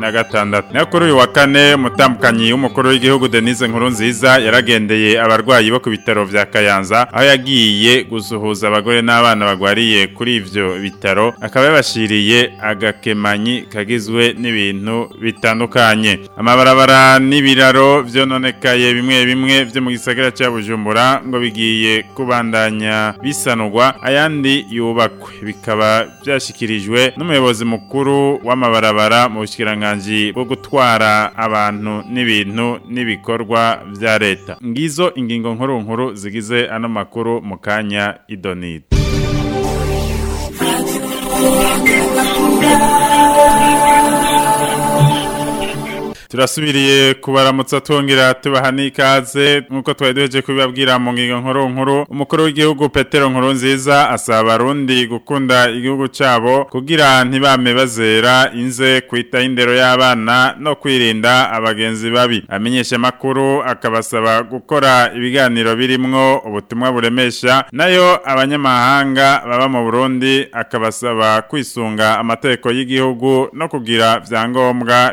na gatandatu nayo uyu wa kane umutambukanyi w'umukuru w'igihugu denise nkuru nziza neza yaragendeye abarwayi bo ku bitaro vya Kayanza aho yagiye gusuhuza abagore n'abana bagwariye kuri ivyo bitaro akaba yabashiriye agakemanyi kagizwe n'ibintu bitandukanye amabarabara n'ibiraro vyononekaye bimwe bimwe vyo mu gisagara ca Bujumbura ngo bigiye kubandanya bisanurwa ayandi yubakwe bikaba byashikirijwe n'umuyobozi mukuru w'amabarabara mu bushikiranganje bwo gutwara abantu n'ibintu n'ibikorwa vya leta ngizo ingingo nkuru nkuru zigize ano makuru mu kanya idonite turasubiriye kubaramutsa twongera tubaha n'ikaze nk'uko twari duheje kubibabwira mu ngingo nkuru nkuru umukuru w'igihugu petero nkuru nziza asaba abarundi gukunda igihugu cyabo kugira ntibame bazera inze kwita indero y'abana no kwirinda abagenzi babi amenyesha makuru akabasaba gukora ibiganiro birimwo ubutumwa buremesha nayo abanyamahanga baba mu Burundi akabasaba kwisunga amategeko y'igihugu no kugira byangombwa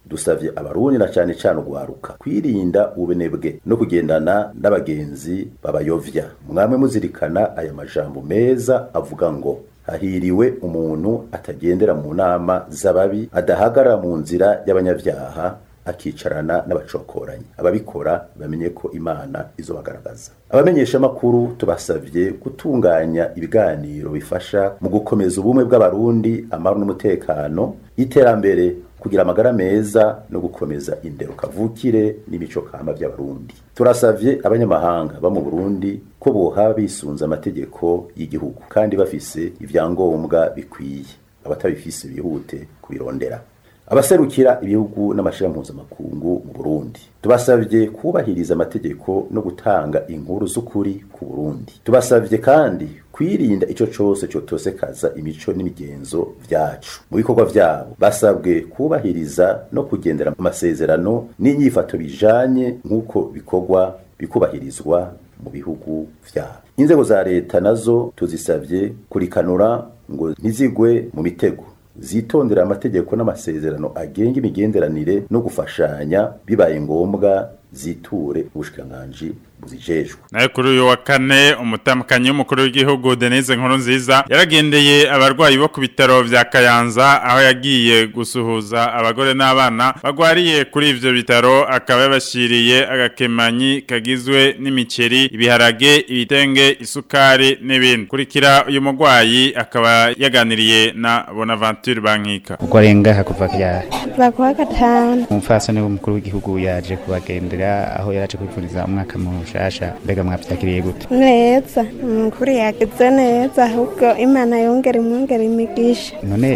dusabye abarundi na cane cane urwaruka kwirinda ubenebwe no kugendana n'abagenzi babayovya mwamwe muzirikana aya majambo meza avuga ngo hahiriwe umuntu atagendera mu nama z'ababi adahagarara mu nzira y’abanyabyaha. akicarana n'abacokoranyi ababikora bamenye ko imana izo bagaragaza abamenyeshamakuru tubasabye gutunganya ibiganiro bifasha mu gukomeza ubumwe bw'abarundi amahoro n'umutekano iterambere kugira amagara meza no gukomeza indero kavukire n'imico kamba by'abarundi Turasabye abanyamahanga ba mu Burundi ko boha bisunza amategeko y'igihugu kandi bafise ibyangombwa bikwiye abatabifise bihute kubirondera abaserukira ibihugu n'amashyirahamwe mpuzamakungu mu burundi tubasabye kubahiriza amategeko no gutanga inkuru z'ukuri ku burundi tubasabye kandi kwirinda icyo cyose cyotosekaza imico n'imigenzo byacu mu bikorwa byabo basabwe kubahiriza no kugendera amasezerano n'inyifato bijanye nk'uko bikorwa bikubahirizwa mu bihugu byabo inzego za leta nazo tuzisabye kurikanura ngo ntizigwe mu mitego zitondera amategeko n'amasezerano agenga imigenderanire no gufashanya bibaye ngombwa ziture ubushikiranganji zijejwe nayo kuri uyu wa kane umutamakanyi w'umukuru w'igihugu Denise Nkurunziza yaragendeye abarwayi bo ku bitaro bya Kayanza aho yagiye gusuhuza abagore n'abana bagwariye kuri ibyo bitaro akaba yabashiriye agakemanyi kagizwe n'imiceri ibiharage ibitenge isukari n'ibindi kurikira uyu mugwayi akaba yaganiriye na Bonaventure Bankika uko arenga kuva ryari bakuwa gatanu umufasoni w'umukuru w'igihugu yaje kubagendera aho yaje kwivuriza umwaka mubi mushasha mbega mwabyakiriye gute neza umukuru yagize neza ahubwo imana yongere imwongera imigisha none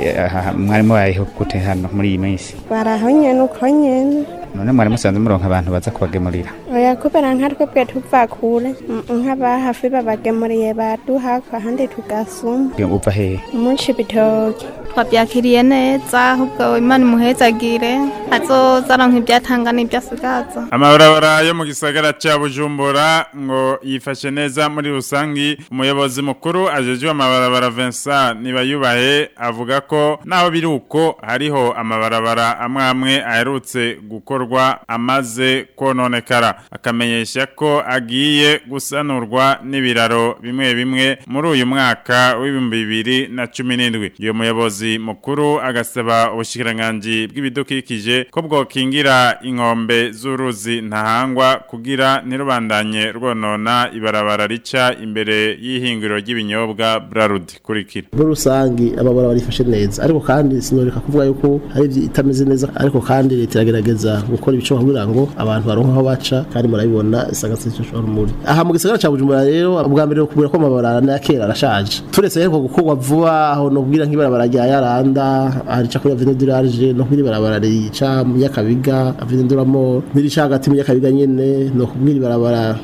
mwarimu bayeho gute hano muri iyi minsi barahonye nuko nyene none mwari musanze muronka abantu baza kubagemurira oya kubera nka twebwe tuva kure nk'abahafi babagemuriye baduha ahandi tugasuma uva hehe mu cibitoke twabyakiriye neza ahubwo imana imuhezagire azozaronka ibyatanga n'ibyo asigaza amabarabara yo mu gisagara cya bujumbura ngo yifashe neza muri rusangi umuyobozi mukuru ajejwe amabarabara Vincent yubahe avuga ko naho biri uko hariho amabarabara amwamwe aherutse gukorwa amaze kononekara akamenyesha ko agiye gusanurwa n'ibiraro bimwe bimwe muri uyu mwaka w'ibihumbi bibiri na cumi n'indwi uyu muyobozi umuyobozi mukuru agasaba ubushyikiranganji bw'ibidukikije ko bwokingira inkombe z'uruzi ntahangwa kugira nirubandanye rwonona ibarabara rica imbere y'ihinguriro ry'ibinyobwa Brarud kurikira muri rusangi ababara barifashe neza ariko kandi sinoreka kuvuga yuko hari itameze neza ariko kandi leta iragerageza gukora ibice kugira ngo abantu baronke aho baca kandi murabibona isagatse cyo rumuri aha mu gisagara ca Bujumbura rero ubwa mbere kubura ko amabarara na kera arashaje turetse ariko gukorwa vuba aho no nk'ibarabara rya yaranda arica kuri avenue de l'arge no kuri barabara rica mu yakabiga avenue de l'amor nirica hagati mu yakabiga nyene no kubwira barabara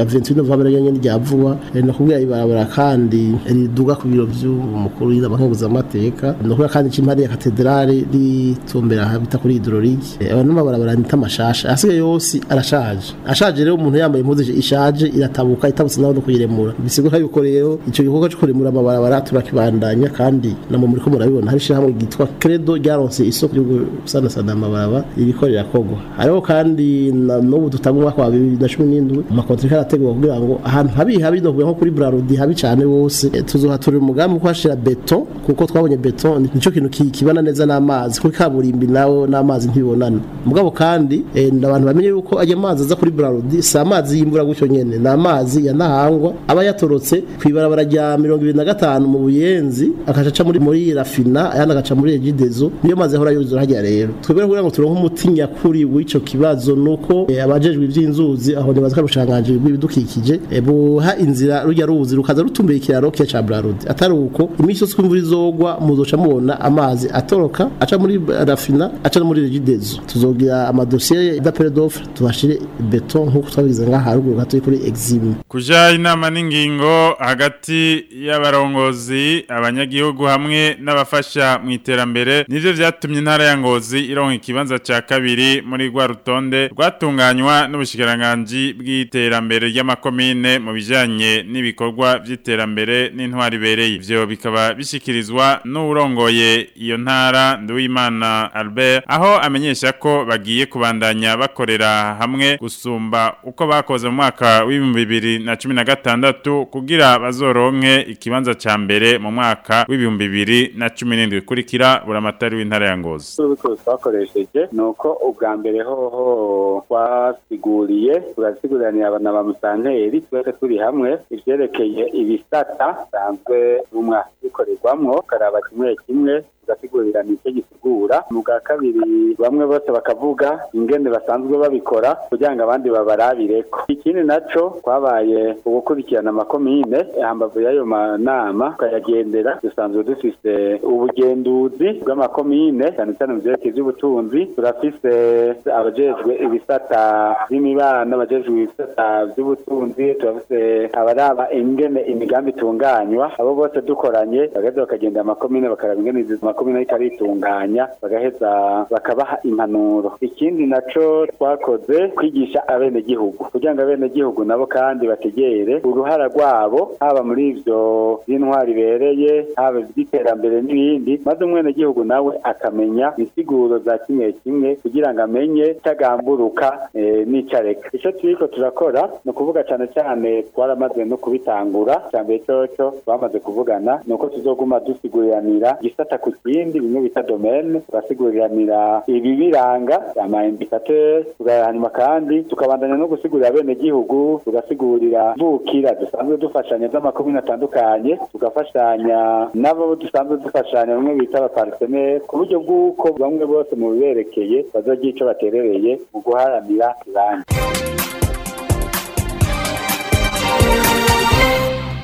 avenue novembre nyene ryavuba eh, no kubwira barabara kandi riduga ku biro by'umukuru y'abankunguza amateka no kubwira kandi cimpari ya katedrali ritumbera habita kuri hidrolike eh, abantu barabara nita mashasha asigaye yose arashaje ashaje rero umuntu yambaye impuzu ishaje iratabuka itabutse naho no kuyiremura bisigura yuko rero ico gikorwa cyo kuremura amabarabara turakibandanya kandi namwe muri ko urabibona hari ishyirahamwe ryitwa credo ryaronse isoko ryo gusanasana amababa irikorera kogo hariho kandi n'ubu dutanga umwaka wa bibiri na cumi n'indwi amakontrika arategurwa kugira ngo ahantu habi habi ndavuga nko kuri burarudi habi cyane wose eh, tuzohatura umugambi wo kuhashyira beto kuko twabonye beto nicyo kintu kibana neza n'amazi kuri kaburimbi nawe n'amazi ntibonana mugabo kandi eh, abantu bamenye yuko ajya amazi aza kuri burarudi si amazi y'imvura gutyo nyine ni amazi ya aba yatorotse ku ibarabara rya mirongo ibiri na gatanu mu buyenzi akaca aca muri muri rafi fina ayandi agaca muri egidezo niyo maze ahora yuzura hajya rero twebera kugira ngo turonke umuti nyakuri w'ico kibazo nuko eh, abajejwe ivy'inzuzi aho nibaza ko rushanganje bw'ibidukikije eh, buha inzira rujya ruzi rukaza rutumbira ikiraro cya Chabrarud atari uko imisi yose imvura izogwa muzoca mubona amazi atoroka aca muri rafina aca muri egidezo tuzogira amadosiye d'appel d'offre tubashire beton nkuko twabigize ngaha ruguru gatoyi kuri exime kuja inama n'ingingo hagati y'abarongozi abanyagihugu hamwe n'aba bibafasha mu iterambere nivyo vyatumye intara ya Ngozi ironka ikibanza ca kabiri muri gwa rutonde rwatunganywa n'ubushikiranganji bw'iterambere ry'amakomine mu bijanye n'ibikorwa vy'iterambere n'intwari bereye ivyo bikaba bishikirizwa n'urongoye iyo ntara Nduwimana Albert aho amenyesha ko bagiye kubandanya bakorera hamwe gusumba uko bakoze mu mwaka w'ibihumbi na cumi na gatandatu kugira bazoronke ikibanza ca mbere mu mwaka w'ibihumbi bibiri na cumi n'indwi ikurikira buramatari w'intara ya ngozi ubikoze twakoresheje ni uko ubwa mbere hoho twasiguriye turasiguriranira na ba musanteri twese turi hamwe ibyerekeye ibisata bisanzwe mu mwaka bikorerwamo ukaraba kimwe kimwe tugategurirana icyo gisigura mu bwa kabiri bamwe bose bakavuga ingene basanzwe babikora kugira ngo abandi babarabire ko ikindi naco kwabaye ugukurikirana amakomine hambavu y'ayo manama tukayagendera dusanzwe dufise ubugenduzi bw'amakomine cyane cyane mu byerekeye by'ubutunzi turafise abajejwe ibisata by'imibano abajejwe ibisata by'ubutunzi turafise abaraba ingene imigambi itunganywa abo bose dukoranye bagahita bakagenda amakomine bakaraba ingene izi makumyabiri ikabitunganya bagaheza bakabaha impanuro ikindi naco twakoze kwigisha abenegihugu kugira ngo abenegihugu nabo kandi bategere uruhara rwabo haba muri ivyo by'intwari bereye haba iby'iterambere n'ibindi maze umwenegihugu nawe akamenya insiguro za kimwe kimwe kugira ngo amenye itagamburuka e, eh, n'icareka ico turiko turakora ni ukuvuga cyane cyane twaramaze no kubitangura icambere coco bamaze kuvugana ni uko tuzoguma dusiguriranira gisata ku bindi bimwe bita domaine ibi biranga ama indicateur hanyuma kandi tukabandanya no gusigurira bene gihugu tugasigurira mvukira dusanzwe dufashanya z'amakumi atandukanye tugafashanya nabo dusanzwe dufashanya bamwe bita abapartenaire ku buryo bw'uko bamwe bose mu biberekeye bazagira icyo baterereye mu guharanira irangi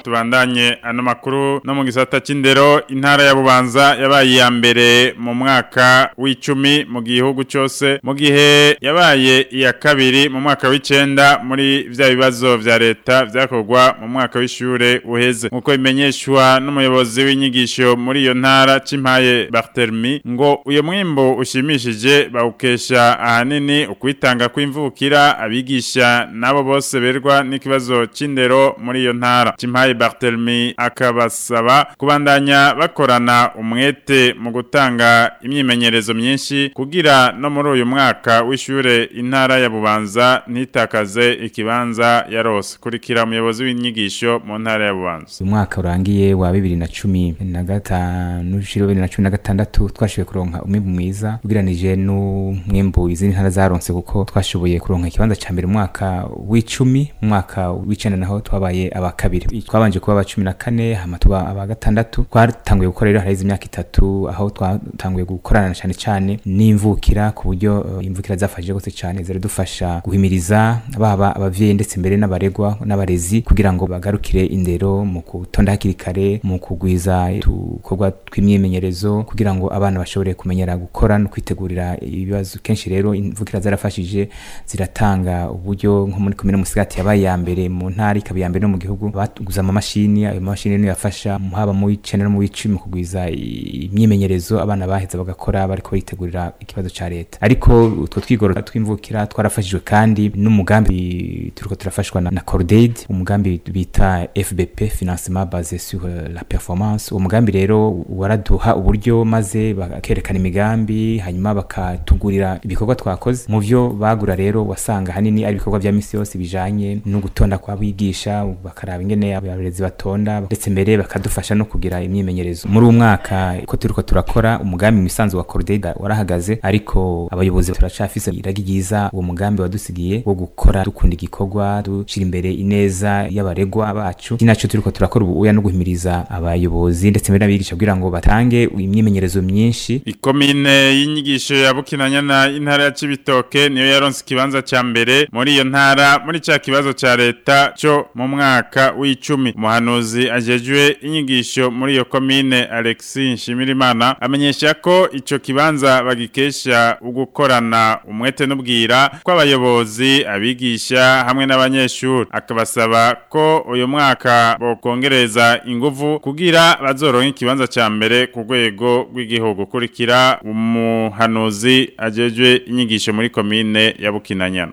tubandanye ano makuru no mu gisata cy'indero intara ya bubanza yabaye ya mbere mu mwaka w'icumi mu gihugu cyose mu gihe yabaye iya kabiri mu mwaka w'icenda muri vya bibazo vya leta vyakorwa mu mwaka w'ishure uheze nk'uko bimenyeshwa n'umuyobozi w'inyigisho muri iyo ntara cimpaye Barthelemy ngo uyo mwimbo ushimishije bawukesha ahanini ukwitanga kw'imvukira abigisha nabo bose berwa n'ikibazo c'indero muri iyo ntara cimpaye Barthelemy akabasaba kubandanya bakorana umwete mu gutanga imyimenyerezo myinshi kugira no muri uyu mwaka w'ishure intara ya Bubanza ntitakaze ikibanza yarose kurikira umuyobozi w'inyigisho mu ntara ya Bubanza umwaka urangiye wa 2015 ushiro 2016 twashiwe kuronka umwimbu mwiza no n'umwimbu izindi ntara zaronse kuko twashoboye kuronka ikibanza ca mbere mwaka w'icumi umwaka w'icenda naho twabaye abakabiri twaba twabanje kuba aba cumi na kane hama tuba aba gatandatu twatanguye gukora rero haraheze imyaka itatu aho twatanguye gukorana cyane cyane n'imvukira ku buryo eh, imvukira zafashije rwose cyane ziradufasha guhimiriza baba ababyeyi ndetse mbere n'abaregwa n'abarezi kugira ngo bagarukire indero mu gutonda hakiri kare mu kugwiza udukorwa tw'imyimenyerezo kugira ngo abana bashobore kumenyera gukora no kwitegurira ibibazo kenshi rero imvukira zarafashije ziratanga uburyo nko muri komine musigati yabaye iya mbere mu ntara ikaba iya mbere no mu gihugu baguze amamashini ayo mamashini niyo yafasha haba mu w'icenda no mu w'icumi mu kugwiza imyimenyerezo abana baheza bagakora bariko bitegurira ikibazo cya leta ariko utwo twigoro twimvukira twarafashijwe kandi n'umugambi turiko turafashwa na, na umugambi bita fbp financement base sur la performance uwo mugambi rero waraduha uburyo maze bakerekana imigambi hanyuma bakatugurira ibikorwa twakoze mu byo bagura rero wasanga ahanini ari ibikorwa vya misi yose bijanye no gutonda kw'abigisha bakaraba ingene abarezi batonda ndetse mbere bakadufasha no kugira imyimenyerezo muri uwo mwaka ko turiko turakora umugambi misanzu wa cordega warahagaze ariko abayobozi turacafise iragi ryiza uwo mugambi wadusigiye wo gukora dukunda igikorwa dushira imbere ineza y'abaregwa bacu ninaco turiko turakora ubuya no guhimiriza abayobozi ndetse mbere n'abigisha kugira ngo batange imyimenyerezo myinshi ikomine y'inyigisho ya na intara ya cibitoke niyo yaronse ikibanza cya mbere muri iyo ntara muri cya kibazo cya leta cyo mu mwaka w'icumi icumi umuhanuzi ajejwe inyigisho muri iyo komine Alexi Nshimirimana amenyesha ko icyo kibanza bagikesha ugukorana umwete n'ubwira kw'abayobozi abigisha hamwe n'abanyeshuri akabasaba ko uyu mwaka bokongereza inguvu kugira bazoronke ikibanza cya mbere ku rwego rw'igihugu ukurikira umuhanuzi ajejwe inyigisho muri komine ya Bukinanyana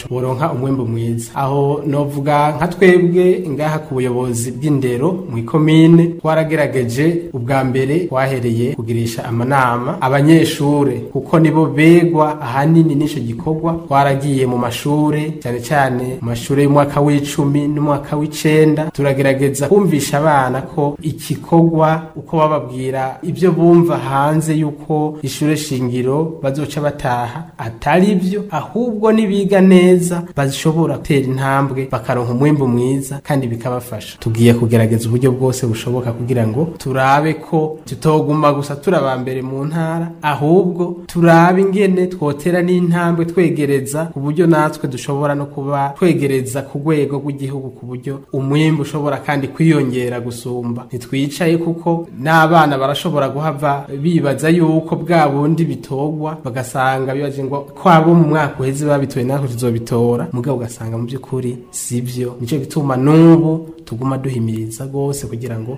boronka umwembo mwiza aho novuga nka twebwe ngaha ku buyobozi bw'indero mu ikomine twaragerageje ubwa mbere twahereye kugirisha amanama abanyeshuri kuko nibo begwa ahanini n'icyo gikorwa twaragiye mu mashuri cyane cyane mu mashure y'umwaka w'i w'icumi n'umwaka w'icenda turagerageza kumvisha abana ko ikikorwa uko bababwira ibyo bumva hanze y'uko ishure shingiro bazoca bataha atari byo ahubwo nibiga neza bashobora gutera intambwe bakaronka umwimbu mwiza kandi bikabafasha tugiye kugerageza uburyo bwose bushoboka kugira ngo turabe ko tutoguma gusa turaba mbere mu ntara ahubwo turabe ingene twotera n'intambwe twegereza uburyo natwe dushobora no kuba twegereza ku rwego rwego rw'igihugu ku buryo umwembe ushobora kandi kwiyongera gusumba ntitwicaye kuko n'abana barashobora guhava bibaza yuko bwa bundi bitogwa bagasanga bibaje ngo ko abo mu mwaka uheze babitoye natwe tuzobitora mugabo ugasanga mu by'ukuri si byo nicyo gituma n'ubu tuguma duhimiriza rwose kugira ngo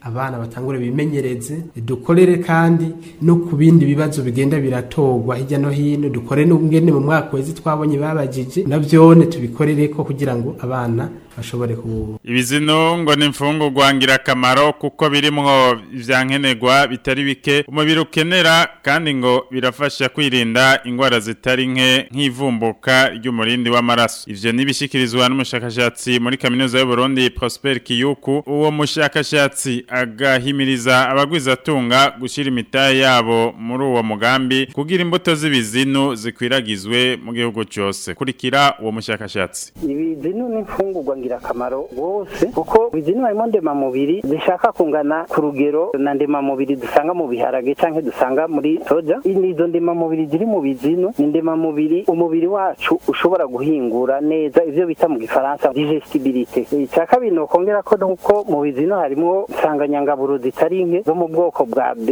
abana batangure bimenyereze dukorere kandi no ku bindi bibazo bigenda biratorwa hirya no hino dukore n'ubwene mu mwaka uheze twabonye babajije n'imiziki nabyo tubikorere ko kugira ngo abana bashobore ku ibizino ngo ni imfungurwa ngirakamaro kuko birimwo ibyankenerwa bitari bike umubiri ukenera kandi ngo birafasha kwirinda indwara zitari nke nk'ivumbuka ry'umurindi w'amaraso ivyo nibishikirizwa n'umushakashatsi muri kaminuza y'u Burundi Prosper Kiyuku uwo mushakashatsi agahimiriza abagwizatunga gushyira imitaya yabo muri uwo mugambi kugira imbuto z'ibizinu zikwiragizwe mu gihugu cyose kuri akurikira uwo mushakashatsi ibizinu n'imfungurwa ngirakamaro bose kuko ibizinu harimo ndemamubiri zishaka kungana ku rugero na ndemamubiri dusanga mu biharage cyangwa dusanga muri soja izo ndemamubiri ziri mu bizinu ni ndemamubiri umubiri wacu ushobora guhingura neza ibyo bita mu gifaransa digestibilite icya kabiri ni ukongera ko nuko mu bizinu harimo insanganyangaburo zitari nke zo mu bwoko bwa b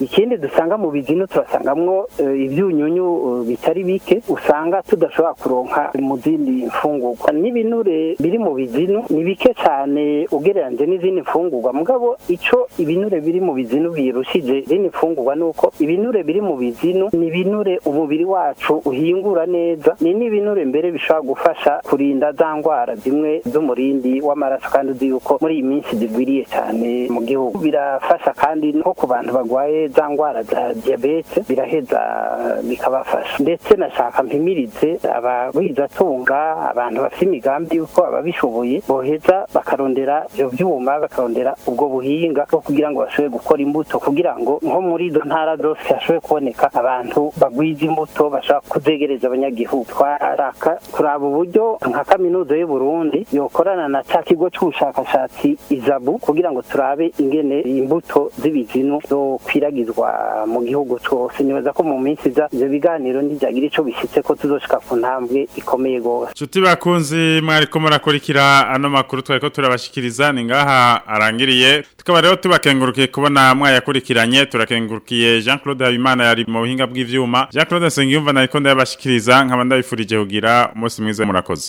ikindi dusanga mu bizinu turasangamwo eh, ibyunyunyu eh, bitari bike usanga tudashobora kuronka mu zindi n'ibinure biri mu bizinu ni bike cyane ugereranyije n'izindi mfungurwa mugabo icyo ibinure biri mu bizinu birushije izindi mfungurwa ni uko ibinure biri mu bizinu ni ibinure umubiri wacu uhingura neza ni n'ibinure mbere bishobora gufasha kurinda za ndwara zimwe z'umurindi w'amaraso kandi uzi yuko muri iyi minsi zigwiriye cyane mu gihugu birafasha kandi nko ku bantu barwaye za ndwara za diyabete biraheza bikabafasha ndetse nashaka mpimirize aba wizatunga abantu bafite imigambi uko ababishoboye boheza bakarondera ibyo byuma bakarondera ubwo buhinga bwo kugira ngo bashobore gukora imbuto kugira ngo nko muri izo ntara zose hashobore kuboneka abantu bagwiza imbuto bashobora kuzegereza abanyagihugu twaraka kuraba uburyo nka kaminuza y'u Burundi yokorana na cya kigo cy'ubushakashatsi izabu kugira ngo turabe ingene imbuto zo kwiragizwa mu gihugu cyose nibaza ko mu minsi iza ibyo biganiro ntibyagira icyo bishyitse ko tuzoshika ku ntambwe indwi ikomeye gose nshuti bakunzi mwariko murakurikira ano makuru twariko turabashikiriza ni ngaha arangiriye tukaba rero tubakengurukiye kubona mwayakurikiranye turakengurukiye Jean Claude Habimana yari mu buhinga bw’ibyuma. Jean Claude Nsengiyumva nariko ndabashikiriza nkaba ndabifurije kugira umunsi mwiza murakoze